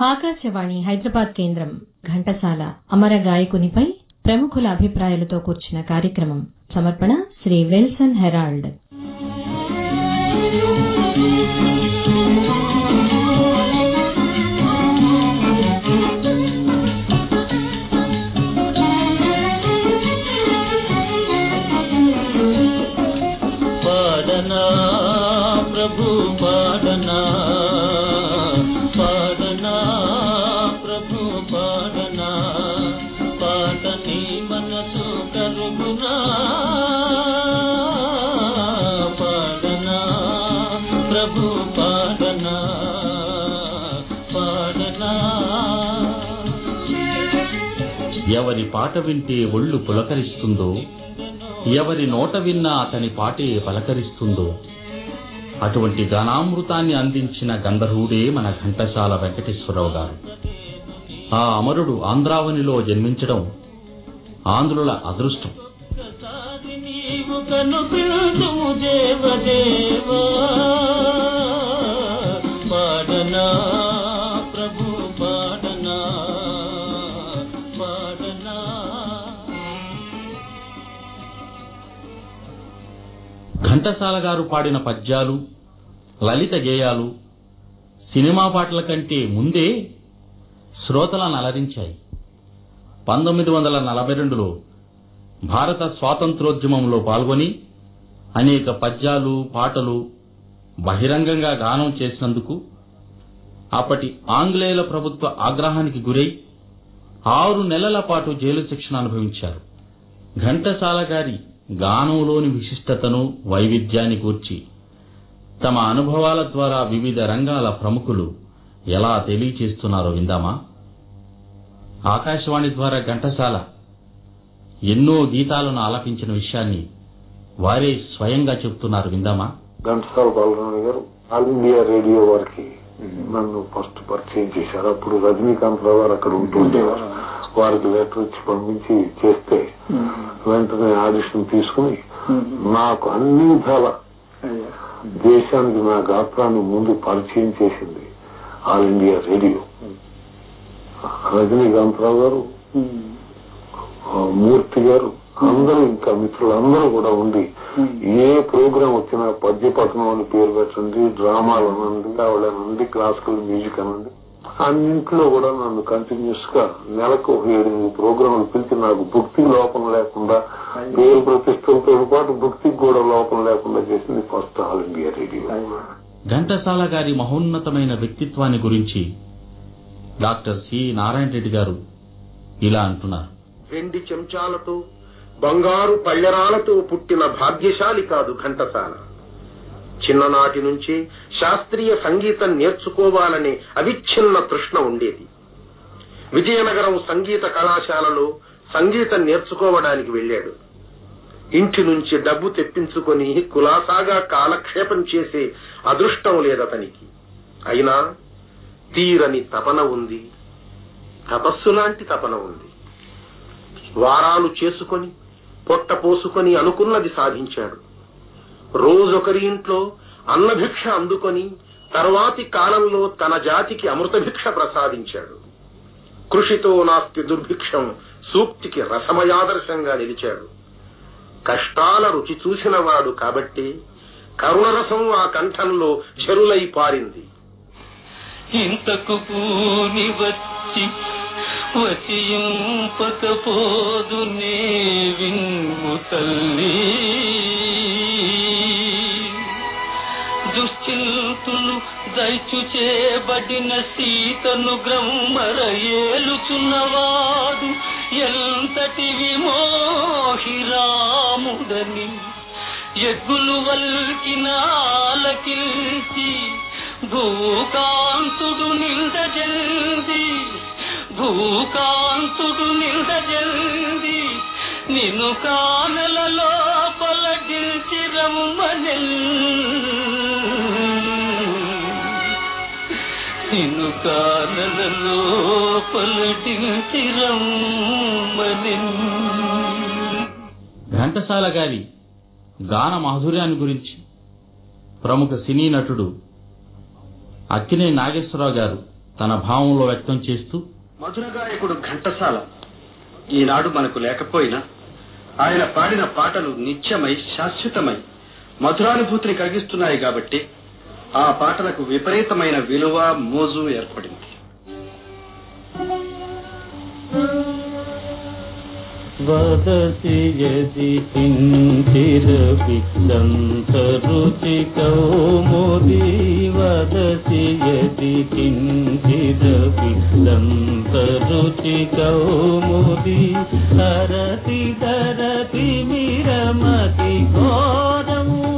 ఆకాశవాణి హైదరాబాద్ కేంద్రం ఘంటసాల అమర గాయకునిపై ప్రముఖుల అభిప్రాయాలతో కూర్చిన కార్యక్రమం. సమర్పణ శ్రీ విల్సన్ హెరాల్డ్. పాట వింటే ఒళ్ళు పులకరిస్తుందో? ఎవరి నోట విన్నా అతని పాటే పలకరిస్తుందో? అటువంటి గానామృతాన్ని అందించిన గంధర్వుడే మన ఘంటసాల వెంకటేశ్వరరావు గారు. ఆ అమరుడు ఆంధ్రావనిలో జన్మించడం ఆంధ్రుల అదృష్టం. ప్రసాది ఘంటసాల గారు పాడిన పద్యాలు లలిత గేయాలు సినిమా పాటల కంటే ముందే శ్రోతలను అలరించాయి. పంతొమ్మిది వందల నలభై రెండులో భారత స్వాతంత్రోద్యమంలో పాల్గొని అనేక పద్యాలు పాటలు బహిరంగంగా గానం చేసినందుకు అప్పటి ఆంగ్లేయుల ప్రభుత్వ ఆగ్రహానికి గురై ఆరు నెలల పాటు జైలు శిక్షణ అనుభవించారు. ఘంటసాల గారి గానంలోని విశిష్టతను వైవిధ్యాన్ని గూర్చి తమ అనుభవాల ద్వారా వివిధ రంగాల ప్రముఖులు ఎలా తెలియచేస్తున్నారో విందామా? ఆకాశవాణి ద్వారా ఘంటసాల ఎన్నో గీతాలను ఆలపించిన విషయాన్ని వారే స్వయంగా చెప్తున్నారు విందామా? ఘంటసాల బాలరామయ్య గారు ఆల్ ఇండియా రేడియో వారికి నన్ను ఫస్ట్ పరిచయం చేశారు. అప్పుడు రజనీకాంత్ రావు గారు అక్కడ ఉంటుండేవారు. వారికి లెటర్ ఇచ్చి పంపించి చేస్తే వెంటనే ఆడిషన్ తీసుకుని నాకు అన్ని విధాల దేశానికి నా గాత్రాన్ని ముందు పరిచయం చేసింది all India radio. Rajinikanth Rao గారు మూర్తి గారు అందరూ ఇంకా మిత్రులందరూ కూడా ఉండి ఏ ప్రోగ్రాం వచ్చినా పద్యపట్నం అని పేరు పెట్టండి డ్రామాలు అనండి ఆవిడనండి క్లాసికల్ మ్యూజిక్ అనండి అన్నింటిలో కూడా నన్ను కంటిన్యూస్గా నెలకు ఒక ఏడెనిమిది ప్రోగ్రాంలు పిలిచి నాకు భక్తి లోపం లేకుండా పేరు ప్రతిష్టలతో పాటు భక్తికి కూడా లోపం లేకుండా చేసింది first all India radio. Ghantasala గారి మహోన్నతమైన వ్యక్తిత్వాన్ని గురించి డాక్టర్ సి నారాయణ రెడ్డి గారు ఇలా అంటున్నారు. వెండి చెంచాలతో బంగారు పళ్ళెరాలతో పుట్టిన భాగ్యశాలి కాదు ఘంటసాల. చిన్ననాటి నుంచి శాస్త్రీయ సంగీతం నేర్చుకోవాలనే అవిచ్ఛిన్న తృష్ణ ఉండేది. విజయనగరం సంగీత కళాశాలలో సంగీతం నేర్చుకోవడానికి వెళ్ళాడు. ఇంటి నుంచి డబ్బు తెప్పించుకొని కులాసాగా కాలక్షేపం చేసే అదృష్టం లేదతనికి అయినా తీరని తపన ఉంది. తపస్సు లాంటి తపన ఉంది. వారాలు చేసుకొని పొట్ట పోసుకొని అనుకున్నది సాధించాడు. రోజొకరి ఇంట్లో అన్నభిక్ష అందుకొని తర్వాతి కాలంలో తన జాతికి అమృతభిక్ష ప్రసాదించాడు. కృషితో నాస్తి దుర్భిక్షం సూక్తికి రసమయాదర్శంగా నిలిచాడు. కష్టాల రుచి చూసినవాడు కాబట్టి కరుణరసం ఆ కంఠంలో చెరులై పారింది. ఇంతకు పూని వచ్చి వచియింపకపోదు నే విన్ము తల్లి. దుశ్చింతులు చేయబడిన సీతను గ్రమ్మర ఏలుచున్నవాడు ఎంతటి విమోహిరాముడని ఎగ్గులు వల్కిన ఆలకించి భూకాంతుడు నిందజల్ది భూకాంతుడు నిందజల్ది నిన్ను కానల లోపల గిల్చి రమ్మనెల్ ఘంటసాల గారి గాన మాధుర్యాన్ని గురించి ప్రముఖ సినీ నటుడు అక్కినే నాగేశ్వరరావు గారు తన భావంలో వ్యక్తం చేస్తూ మధుర గాయకుడు ఘంటసాల ఈనాడు మనకు లేకపోయినా ఆయన పాడిన పాటలు నిత్యమై శాశ్వతమై మధురానుభూతిని కలిగిస్తున్నాయి కాబట్టి ఆ పాటలకు విపరీతమైన విలువ మోజు ఏర్పడింది. వదసి యది కించిరపి దంతరుచి కౌముది వదసి యది కించిరపి దంతరుచి కౌముది హరతి ధరతి మిరమతి ఘోరము.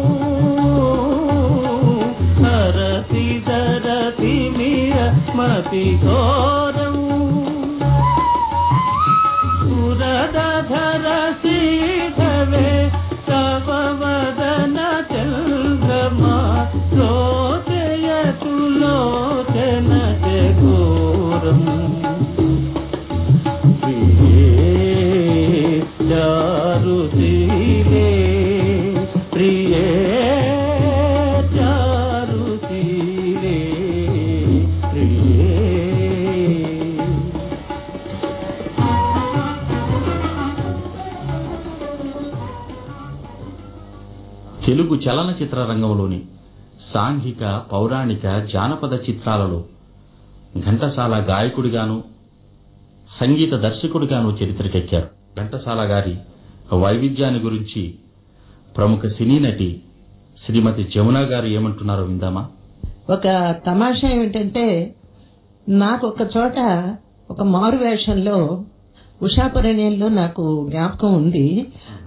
మిరమతి ఘోరము తెలుగు చలనచిత్ర రంగంలోని సాంఘిక పౌరాణిక జానపద చిత్రాలలో ఘంటసాల గాయకుడిగాను సంగీత దర్శకుడిగాను చరిత్రకెక్కారు. ఘంటసాల గారి వైవిధ్యాన్ని గురించి ప్రముఖ సినీ నటి శ్రీమతి జమున గారు ఏమంటున్నారో విందామా? ఒక తమాషా ఏమిటంటే నాకు ఒక చోట ఒక మారు వేషంలో ఉషాపరణ్యంలో నాకు జ్ఞాపకం ఉంది.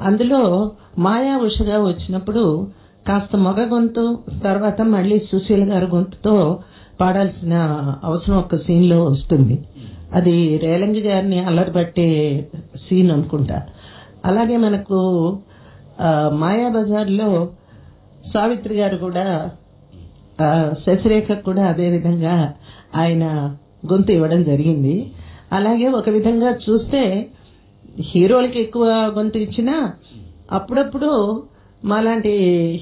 అందులో మాయా ఉషగా వచ్చినప్పుడు కాస్త మగ గొంతు తర్వాత మళ్ళీ సుశీల గారి గొంతుతో పాడాల్సిన అవసరం ఒక సీన్లో వస్తుంది. అది రేలంగి గారిని అల్లరిపట్టే సీన్ అనుకుంటా. అలాగే మనకు మాయా బజార్లో సావిత్రి గారు కూడా శశిరేఖ కూడా అదే విధంగా ఆయన గొంతు ఇవ్వడం జరిగింది. అలాగే ఒక విధంగా చూస్తే హీరోలకి ఎక్కువ గొంతు ఇచ్చినా అప్పుడప్పుడు మాలాంటి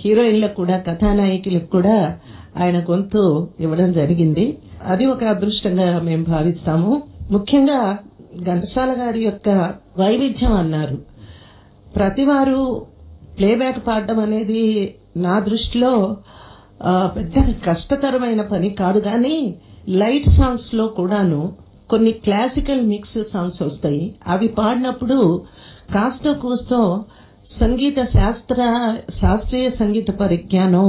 హీరోయిన్లకు కూడా కథానాయకులకు కూడా ఆయన గొంతు ఇవ్వడం జరిగింది. అది ఒక అదృష్టంగా మేము భావిస్తాము. ముఖ్యంగా ఘంటసాల గారి యొక్క వైవిధ్యం అన్నారు. ప్రతివారు ప్లేబ్యాక్ పాడడం అనేది నా దృష్టిలో పెద్ద కష్టతరమైన పని కాదు. కానీ లైట్ సాంగ్స్లో కూడాను కొన్ని క్లాసికల్ మిక్స్ సాంగ్స్ వస్తాయి. అవి పాడినప్పుడు కాస్త కూస్తో సంగీత శాస్త్ర శాస్త్రీయ సంగీత పరిజ్ఞానం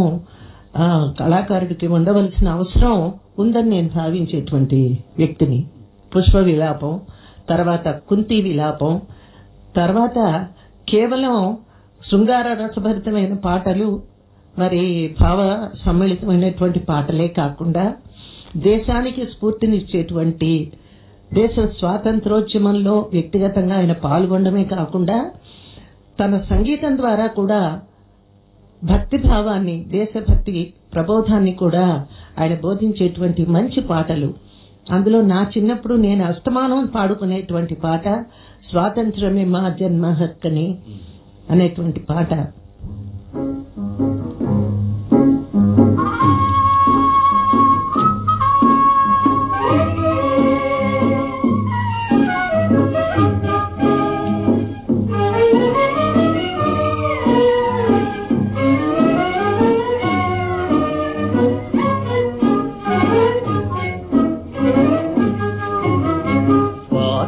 కళాకారుడికి ఉండవలసిన అవసరం ఉందని నేను భావించేటువంటి వ్యక్తిని. పుష్ప విలాపం తర్వాత కుంతి విలాపం తర్వాత కేవలం శృంగార రసభరితమైన పాటలు మరి భావ సమ్మిళితమైనటువంటి పాటలే కాకుండా దేశానికి స్ఫూర్తినిచ్చేటువంటి దేశ స్వాతంత్రోద్యమంలో వ్యక్తిగతంగా ఆయన పాల్గొనడమే కాకుండా తన సంగీతం ద్వారా కూడా భక్తి భావాన్ని దేశభక్తి ప్రబోధాన్ని కూడా ఆయన బోధించేటువంటి మంచి పాటలు. అందులో నా చిన్నప్పుడు నేను అస్తమానం పాడుకునేటువంటి పాట స్వాతంత్రమే మా జన్మ హక్కని అనేటువంటి పాట.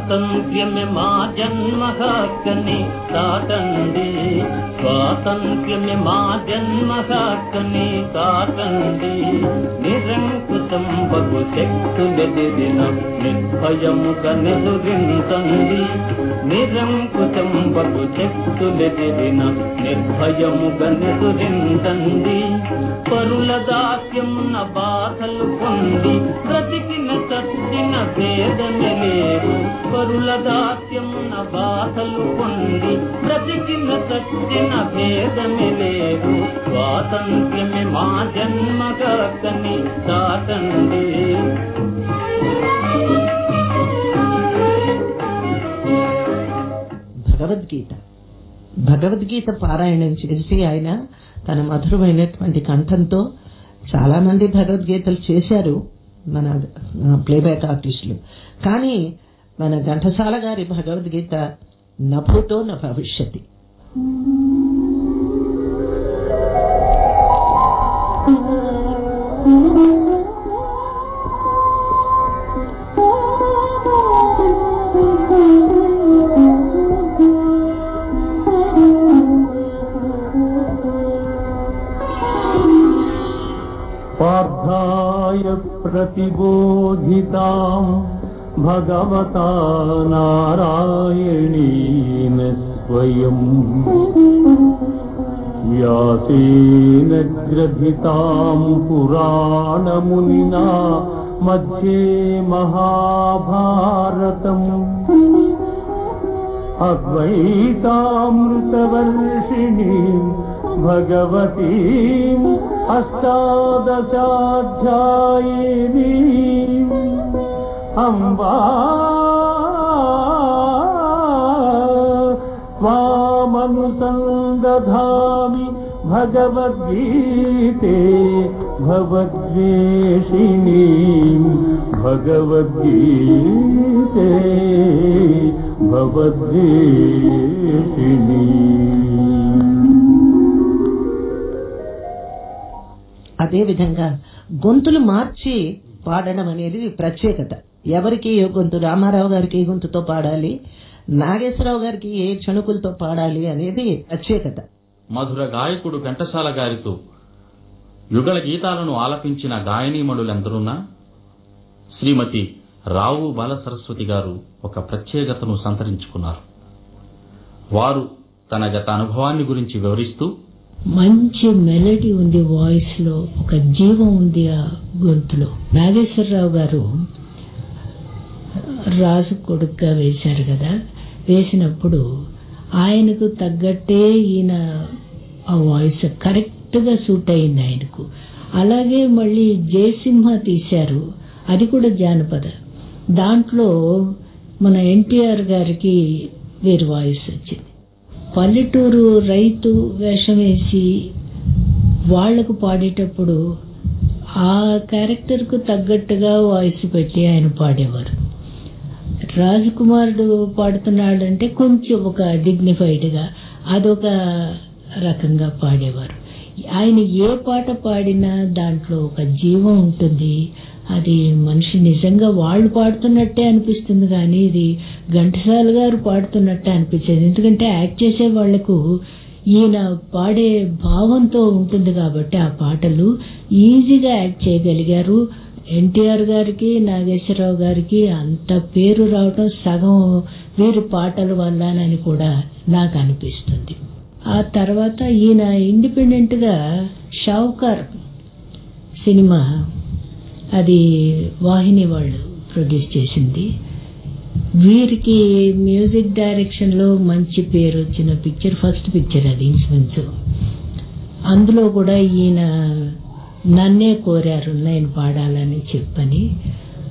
స్వాతంత్ర్యమే మా జన్మ హక్కని కాకండి స్వాతంత్ర్యమే మా జన్మ హక్కని కాకండి నిరంకుశం బహు శక్తులెదిరిన నిర్భయముగా నెదురించండి నిరంకుశం బగు శక్తులెదిరిన నిర్భయముగా నెదురించండి పరుల దాస్యమున బాధలు పొంది బ్రతికిన తట్టిన భేదమే లేదు. పరుల నా బాధలు పొంది బ్రతికిన సత్యన భేదమే లేదు. స్వాతంత్ర్యమే మా జన్మ కని దాటండి. భగవద్గీత. భగవద్గీత పారాయణం చేసి ఆయన తన మధురమైనటువంటి కంఠంతో చాలా మంది భగవద్గీతలు చేశారు మన ప్లేబ్యాక్ ఆర్టిస్టులు. కానీ మన ఘంటసాల గారి భగవద్గీత నభూతో న భవిష్యతి पार्थाय प्रतिबोधिताम् भगवता नारायणेन स्वयम् व्यासेन ग्रथिताम् पुराणमुनिना मध्ये महाभारतम्। अद्वैतामृतवर्षिणीम् भगवतीम् अष्टादशाध्यायिनीम् अम्बा त्वामनुसन्दधामि भगवद्गीते भवद्वेषिणीम् भगवद्गीते भवद्वेषिणी అదేవిధంగా గొంతులు మార్చి పాడడం అనేది ప్రత్యేకత ఎవరికి ఏ గొంతు రామారావు గారికి ఏ గొంతుతో పాడాలి? నాగేశ్వరరావు గారికి ఏ చణుకులతో పాడాలి అనేది ప్రత్యేకత. మధుర గాయకుడు ఘంటసాల గారితో యుగల గీతాలను ఆలపించిన గాయనీమణులెందరున్నా? శ్రీమతి రావు బాల సరస్వతి గారు ఒక ప్రత్యేకతను సంతరించుకున్నారు. వారు తన గత అనుభవాన్ని గురించి వివరిస్తూ మంచి మెలడీ ఉంది వాయిస్లో ఒక జీవం ఉంది ఆ గొంతులో. నాగేశ్వరరావు గారు రాజు కొడుకుగా వేశారు కదా. వేసినప్పుడు ఆయనకు తగ్గట్టే ఈయన ఆ వాయిస్ కరెక్ట్గా సూట్ అయింది ఆయనకు. అలాగే మళ్ళీ జయసింహ తీశారు. అది కూడా జానపద. దాంట్లో మన ఎన్టీఆర్ గారికి వేరు వాయిస్ వచ్చింది. పల్లెటూరు రైతు వేషం వేసి వాళ్ళకు పాడేటప్పుడు ఆ క్యారెక్టర్కు తగ్గట్టుగా వాయిస్ పెట్టి ఆయన పాడేవారు. రాజకుమారుడు పాడుతున్నాడంటే కొంచెం ఒక డిగ్నిఫైడ్గా అదొక రకంగా పాడేవారు. ఆయన ఏ పాట పాడినా దాంట్లో ఒక జీవం ఉంటుంది. అది మనిషి నిజంగా వాళ్ళు పాడుతున్నట్టే అనిపిస్తుంది కానీ ఇది ఘంటసాల గారు పాడుతున్నట్టే అనిపించేది. ఎందుకంటే యాక్ట్ చేసే వాళ్ళకు ఈయన పాడే భావంతో ఉంటుంది కాబట్టి ఆ పాటలు ఈజీగా యాక్ట్ చేయగలిగారు. ఎన్టీఆర్ గారికి నాగేశ్వరరావు గారికి అంత పేరు రావటం సగం వీరి పాటల వల్లనని కూడా నాకు అనిపిస్తుంది. ఆ తర్వాత ఈయన ఇండిపెండెంట్గా షావుకార్ సినిమా అది వాహిని వాళ్ళు ప్రొడ్యూస్ చేసింది. వీరికి మ్యూజిక్ డైరెక్షన్లో మంచి పేరు వచ్చిన పిక్చర్ ఫస్ట్ పిక్చర్ అది ఇన్స్మెన్స్ అందులో కూడా ఈయన నన్నే కోరారు నేను పాడాలని చెప్పని.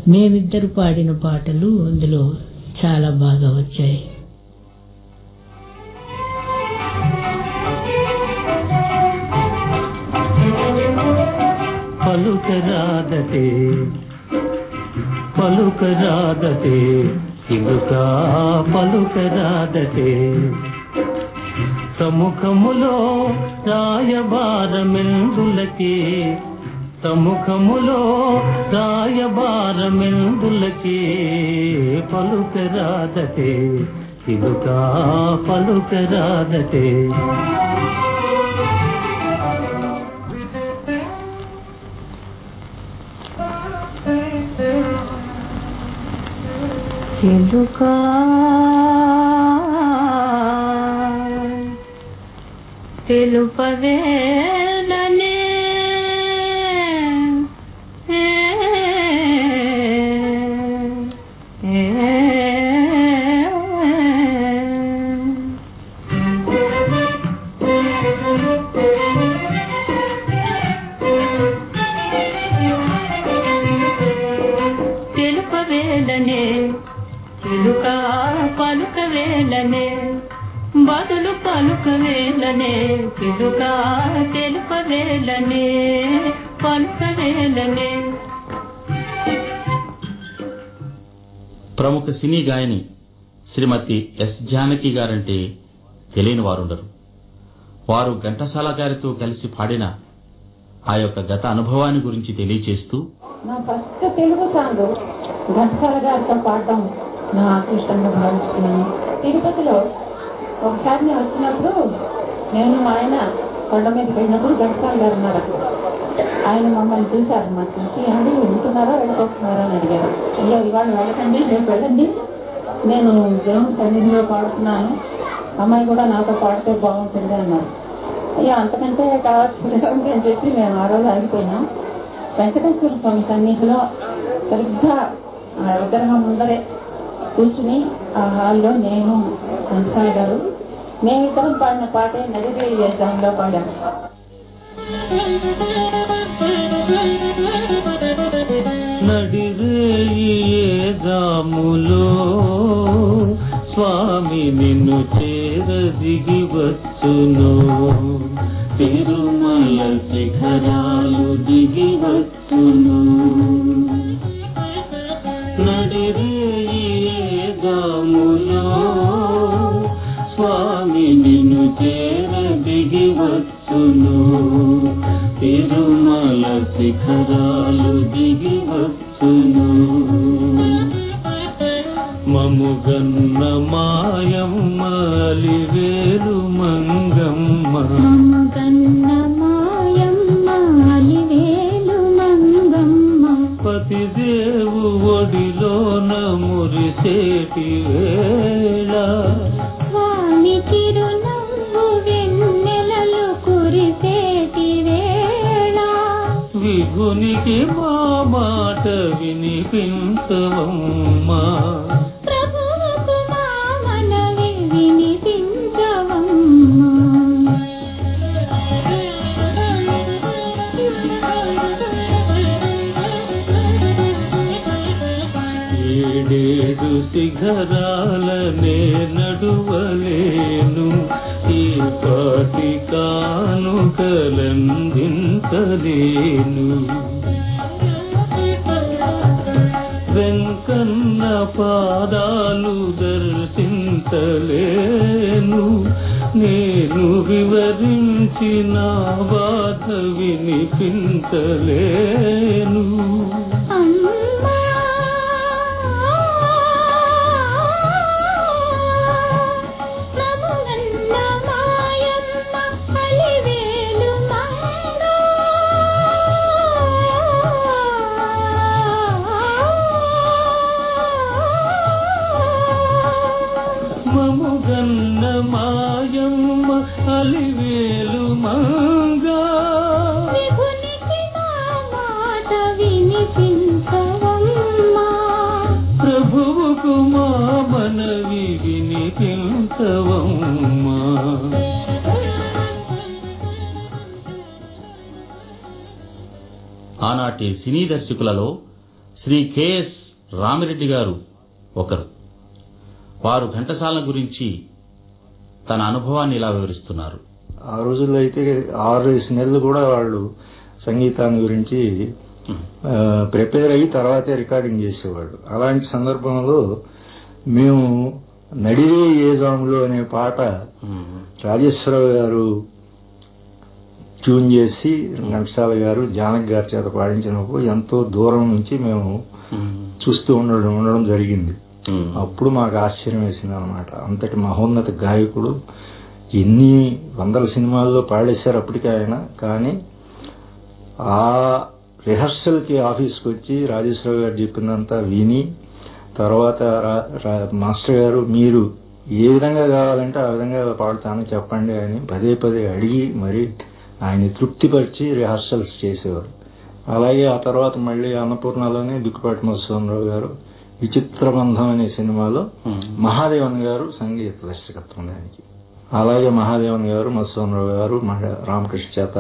మేమిద్దరు పాడిన పాటలు అందులో చాలా బాగా వచ్చాయి. పలుకరాదతే పలుకరాదతే ఇలుకా పలుకరాదతే సముఖములో రాయబారమెందులకి? సముఖములో రాయబారమెందులకి? పలుకరాదతే ఇలుకా పలుకరాదతే ఎందుకా తెలుపవే. గాయని శ్రీమతి ఎస్ జానకి గారంటే తెలియని వారుండరు. వారు ఘంటసాల గారితో కలిసి పాడిన ఆ యొక్క గత అనుభవాన్ని గురించి తెలియచేస్తూ నా ఫస్ట్ తెలుగు సాంగ్ ఘంటసాల గారితో పాడడం నా అదృష్టంగా భావిస్తున్నాను తిరుపతిలో ఒకసారి నేను వచ్చినప్పుడు నేను మా ఆయన కొండ మీదకి వెళ్ళినప్పుడు ఘంటసాల గారు ఉన్నారు ఆయన మమ్మల్ని చూశారు మా చూసి అండి వెళ్తున్నారా వెళ్ళిపోతున్నారా? అని అడిగారు. ఇవాళ వెళ్ళకండి రేపు వెళ్ళండి. నేను దేవుని సన్నిధిలో పాడుతున్నాను. అమ్మాయి కూడా నాతో పాడితే బాగుంటుంది అన్నారు. అయ్యో అంతకంటే కావాల్సింది అని చెప్పి మేము ఆ రోజు ఆగిపోయినాం. వెంకటేశ్వర స్వామి సన్నిధిలో సరిగ్గా ఆ విగ్రహం ముందరే కూర్చుని ఆ హాల్లో నేను హంసాల్ గారు మేమిద్దరం పాడిన పాటే నడివే చేద్దాంలో పాడాం. నడిరేయేదాములో స్వామి నిన్ను చేర దిగి వచ్చును తిరుమల శిఖరాలు దిగి వచ్చును అలివేలు మంగా. ప్రభువుకు మా మనవి వినిపించవమ్మా. ఆనాటి సినీ దర్శకులలో శ్రీ కెఎస్ రామిరెడ్డి గారు ఒకరు. వారు ఘంటసాల గురించి తన అనుభవాన్ని ఇలా వివరిస్తున్నారు. ఆ రోజుల్లో అయితే ఆరు నెలలు కూడా వాళ్ళు సంగీతాన్ని గురించి ప్రిపేర్ అయ్యి తర్వాతే రికార్డింగ్ చేసేవాళ్ళు. అలాంటి సందర్భంలో మేము నడివే ఏజాములో అనే పాట రాజేశ్వరరావు గారు ట్యూన్ చేసి ఘంటసాల గారు జానక్ గారి చేత పాడించినప్పుడు ఎంతో దూరం నుంచి మేము చూస్తూ ఉండడం ఉండడం జరిగింది. Hmm. అప్పుడు మాకు ఆశ్చర్యం వేసింది అనమాట అంతటి మహోన్నత గాయకుడు ఎన్ని వందల సినిమాల్లో పాడేశారు అప్పటికే ఆయన. కానీ ఆ రిహర్సల్కి ఆఫీస్కి వచ్చి రాజేశ్వరరావు గారు చెప్పినంతా విని తర్వాత రా- మాస్టర్ గారు మీరు ఏ విధంగా కావాలంటే ఆ విధంగా పాడుతాను చెప్పండి అని పదే పదే అడిగి మరి ఆయన్ని తృప్తిపరిచి రిహర్సల్స్ చేసేవారు. అలాగే ఆ తర్వాత మళ్ళీ అన్నపూర్ణలోనే దుక్కుపాటి మధుసూదనరావు గారు విచిత్ర బంధం అనే సినిమాలో మహాదేవన్ గారు సంగీత దర్శకత్వం దానికి. అలాగే మహాదేవన్ గారు మధుసూదనరావు గారు రామకృష్ణ చేత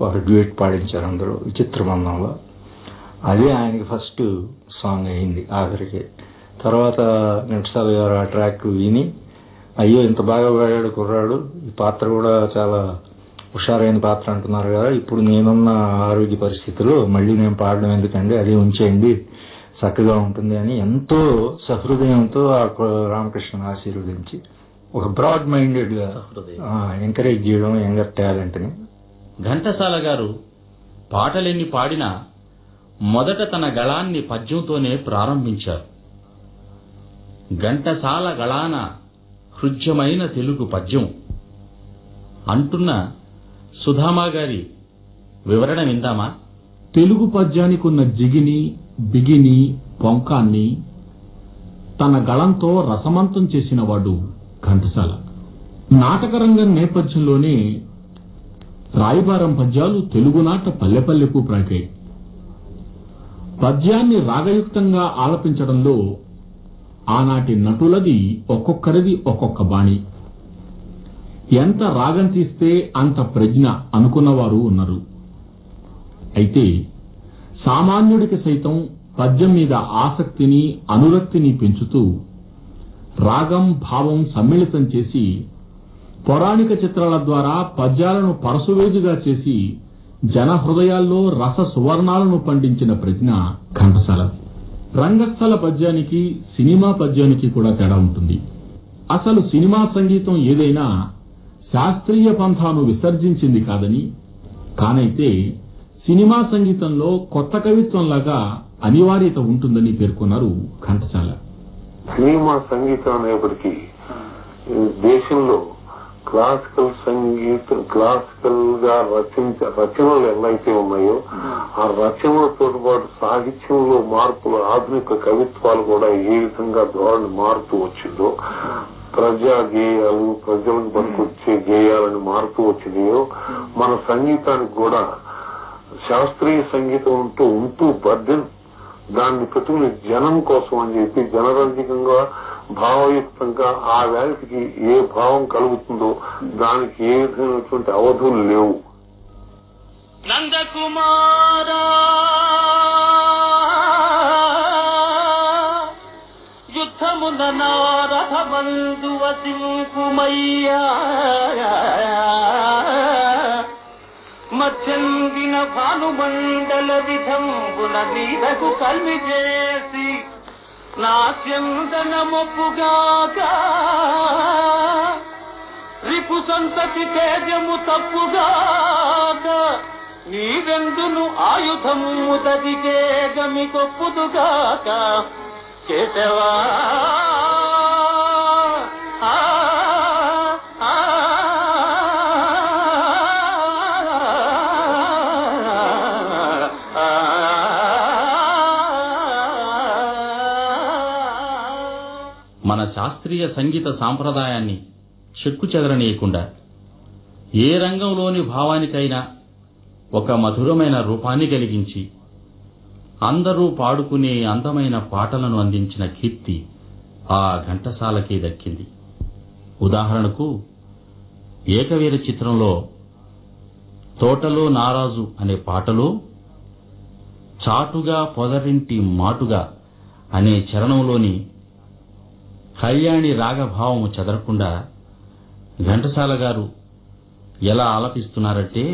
ఒక డ్యూయట్ పాడించారు అందరూ విచిత్ర బంధంలో అదే ఆయనకి ఫస్ట్ సాంగ్ అయింది ఆఖరికి. తర్వాత ఘంటసాల గారు ఆ ట్రాక్ విని అయ్యో ఇంత బాగా పాడాడు కుర్రాడు ఈ పాత్ర కూడా చాలా హుషారైన పాత్ర అంటున్నారు కదా ఇప్పుడు నేనున్న ఆరోగ్య పరిస్థితుల్లో మళ్ళీ నేను పాడడం ఎందుకండి అదే ఉంచేయండి చక్కగా ఉంటుంది అని ఎంతో సహృదయంతో ఆ రామకృష్ణ ఆశీర్వదించి ఒక బ్రాడ్ మైండెడ్గా ఎంకరేజ్ చేయడం యంగర్ టాలెంట్ని ఘంటసాల గారు పాటలెన్ని పాడినా మొదట తన గళాన్ని పద్యంతోనే ప్రారంభించారు. ఘంటసాల గళాన హృద్యమైన తెలుగు పద్యం. అంటున్న సుధామా గారి వివరణ విందామా? తెలుగు పద్యానికి ఉన్న జిగిని బిగిని పొంకాన్ని తన గళంతో రసమంతం చేసినవాడు ఘంటసాల. నాటకరంగం నేపథ్యంలోనే రాయబారం పద్యాలు తెలుగునాట పల్లెపల్లెకు ప్రాకాయి పద్యాన్ని రాగయుక్తంగా ఆలపించడంలో ఆనాటి నటులది ఒక్కొక్కరిది ఒక్కొక్క బాణి. ఎంత రాగం తీస్తే అంత ప్రజ్ఞ అనుకున్నవారు ఉన్నారు. అయితే సామాన్యుడికి సైతం పద్యం మీద ఆసక్తిని అనురక్తిని పెంచుతూ రాగం భావం సమ్మిళితం చేసి పౌరాణిక చిత్రాల ద్వారా పద్యాలను పరసువేజుగా చేసి జన హృదయాల్లో రస సువర్ణాలను పండించిన ప్రజ్ఞ ఘంటసాల. రంగస్థల పద్యానికి సినిమా పద్యానికి కూడా తేడా ఉంటుంది. అసలు సినిమా సంగీతం ఏదైనా శాస్త్రీయ పంథాను విసర్జించింది కాదని కానైతే సినిమా సంగీతంలో కొత్త కవిత్వంలాగా అనివార్యత ఉంటుందని పేర్కొన్నారు ఘంటసాల. సినిమా సంగీతం అనేప్పటికీ దేశంలో క్లాసికల్ సంగీతం క్లాసికల్గా రచించ రచనలు ఎన్నైతే ఉన్నాయో ఆ రచనలతో పాటు సాహిత్యంలో మార్పులు ఆధునిక కవిత్వాలు కూడా ఏ విధంగా ధోరణి మారుతూ వచ్చిందో ప్రజా గేయాలు ప్రజలకు పనికొచ్చే గేయాలను మారుతూ వచ్చినాయో మన సంగీతానికి కూడా శాస్త్రీయ సంగీతం ఉంటూ ఉంటూ బద్దెన్ దాన్ని పెట్టుకుని జనం కోసం అని చెప్పి జనరంజకంగా భావయుక్తంగా ఆ వ్యాధికి ఏ భావం కలుగుతుందో దానికి ఏ విధమైనటువంటి అవధులు లేవు. నందకుమారా యుద్ధమున నారథమందు వసింకుమయ్యా మధ్యందిన భానుమండల విధంబున నీదకు కల్మి చేసి నా రిపు సంతతి తేజము తప్పుగాక నీవెందును ఆయుధము దదిగే గమి కొప్పుదుగాక కేశవా శాస్త్రీయ సంగీత సాంప్రదాయాన్ని చెక్కు చెదరనీయకుండా ఏ రంగంలోని భావానికైనా ఒక మధురమైన రూపాన్ని కలిగించి అందరూ పాడుకునే అందమైన పాటలను అందించిన కీర్తి ఆ ఘంటసాలకే దక్కింది. ఉదాహరణకు ఏకవీర చిత్రంలో తోటలో నారాజు అనే పాటలో చాటుగా పొదరింటి మాటుగా అనే చరణంలోని కళ్యాణి రాగభావము చెదరకుండా ఘంటసాల గారు ఎలా ఆలపిస్తున్నారంటే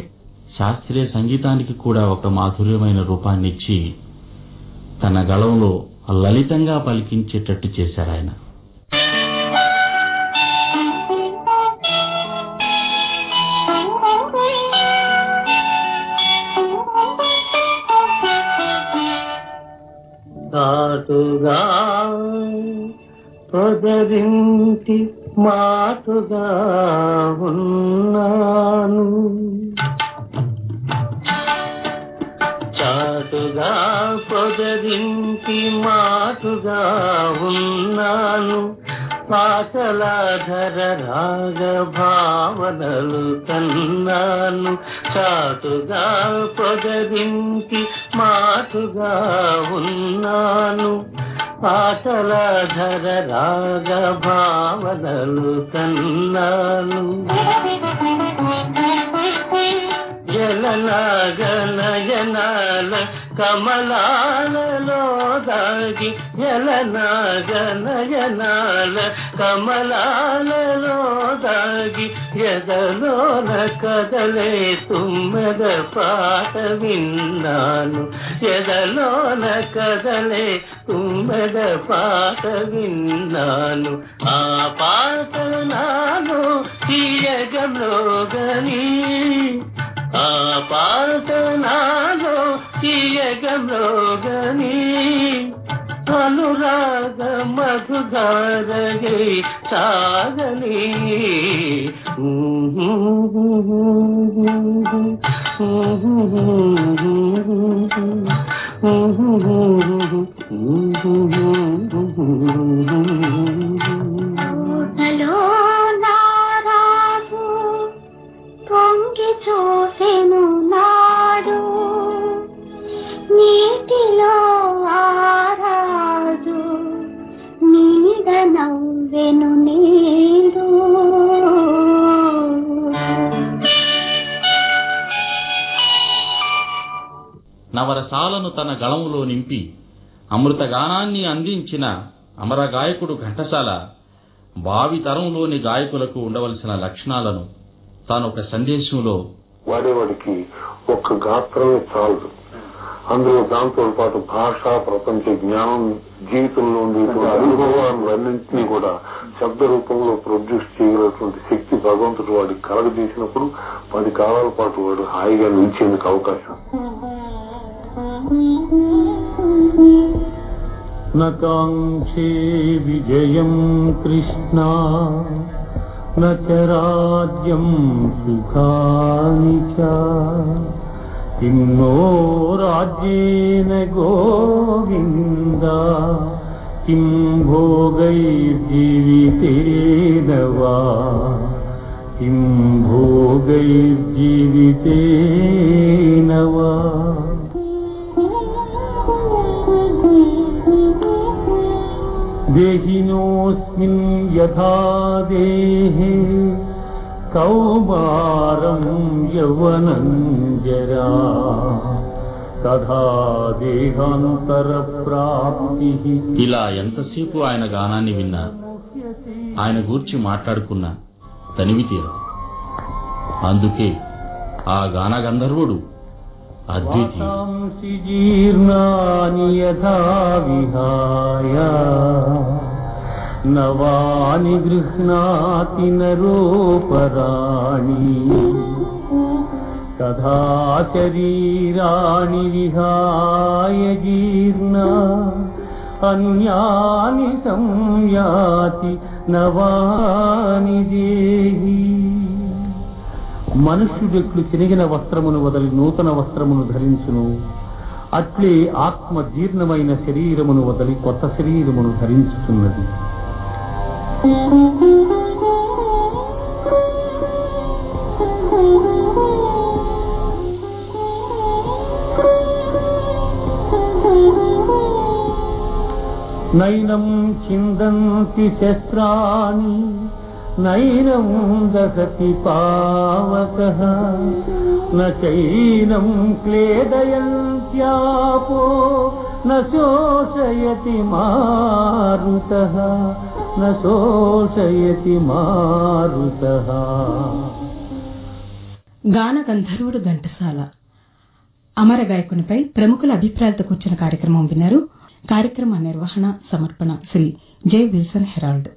శాస్త్రీయ సంగీతానికి కూడా ఒక మాధుర్యమైన రూపాన్నిచ్చి తన గళంలో లలితంగా పలికించేటట్టు చేశారు ఆయన. పొదరింటి మాతుగా ఉన్నాను. చాటుగా పొదరింటి మాటుగా ఉన్నాను. పాటలాధర రాగ భావనలు కన్నాను. చాటుగా పొదరింటి మాటుగా ఉన్నాను. పాటలాధర రాగ భావనలు కన్నాను. జలనాగనయనాల కమలాలలో దాగి జలనాగనయనాల కమలాలలో దాగి ఎదలోన కదలే తుమ్మెద పాట విన్నాను. ఎదలోన కదలే తుమ్మెద పాట విన్నాను. ఆ పాట నాను తీయగంలోగని ఆ పాట నాలో తీయగంలోగని అనురాగ మధుగారగే సాగని ఊహలో పొంగి చూసెను నాడు. నీటిలో ఆ నవ్వెను నీడు నవరసాలను తన గళములో నింపి అమృతగానాన్ని అందించిన అమర గాయకుడు ఘంటసాల భావి తరంలోని గాయకులకు ఉండవలసిన లక్షణాలను తాను ఒక సందేశంలో వాడేవాడికి ఒక్క గాత్రమే చాలదు. అందులో దాంతో పాటు భాష ప్రపంచ జ్ఞానం జీవితంలో ఉండేటువంటి అనుభవాలన్నింటినీ కూడా శబ్ద రూపంలో ప్రొడ్యూస్ చేయగలటువంటి శక్తి భగవంతుడు వాడికి కలగజేసినప్పుడు పది కాలాల పాటు వాడు హాయిగా నిలిచేందుకు అవకాశం. నకాంక్షే విజయం కృష్ణ నచరాజ్యం సుఖాని చ. किं राज्येन गोविन्द किं भोगैर्जीवितेन वा किं भोगैर्जीवितेन वा देहिनोऽस्मिन् यथा देहे कौमारम् यवनम् जरा तथा देहान्तरप्राप्तिः ఇలా ఎంతసేపు ఆయన గానాన్ని విన్నా ఆయన గూర్చి మాట్లాడుకున్నా తనివి తీరదు అందుకే ఆ గాన గంధర్వుడు అద్వితీయుడు నవాని గృహ్ణాతి నరోపరాణి. తథా శరీరాణి విహాయ జీర్ణ. అన్యాని సంయాతి నవాని దేహి. మనుష్యుడెట్లు చినిగిన వస్త్రమును వదలి నూతన వస్త్రమును ధరించును. అట్లే ఆత్మ జీర్ణమైన శరీరమును వదలి కొత్త శరీరమును ధరించుతున్నది నైనం చిందంతి శస్త్రాణి నైనం దహతి పావక నైనం క్లేదయంత్యాపో నోషయతి మారుత నోషయతి మారుత. గాన గంధర్వుడు ఘంటసాల. అమర గాయకునిపై ప్రముఖుల అభిప్రాయాలతో కూర్చున్న కార్యక్రమం విన్నారు. కార్యక్రమ నిర్వహణ సమర్పణ శ్రీ జై విల్సన్ హెరాల్డ్.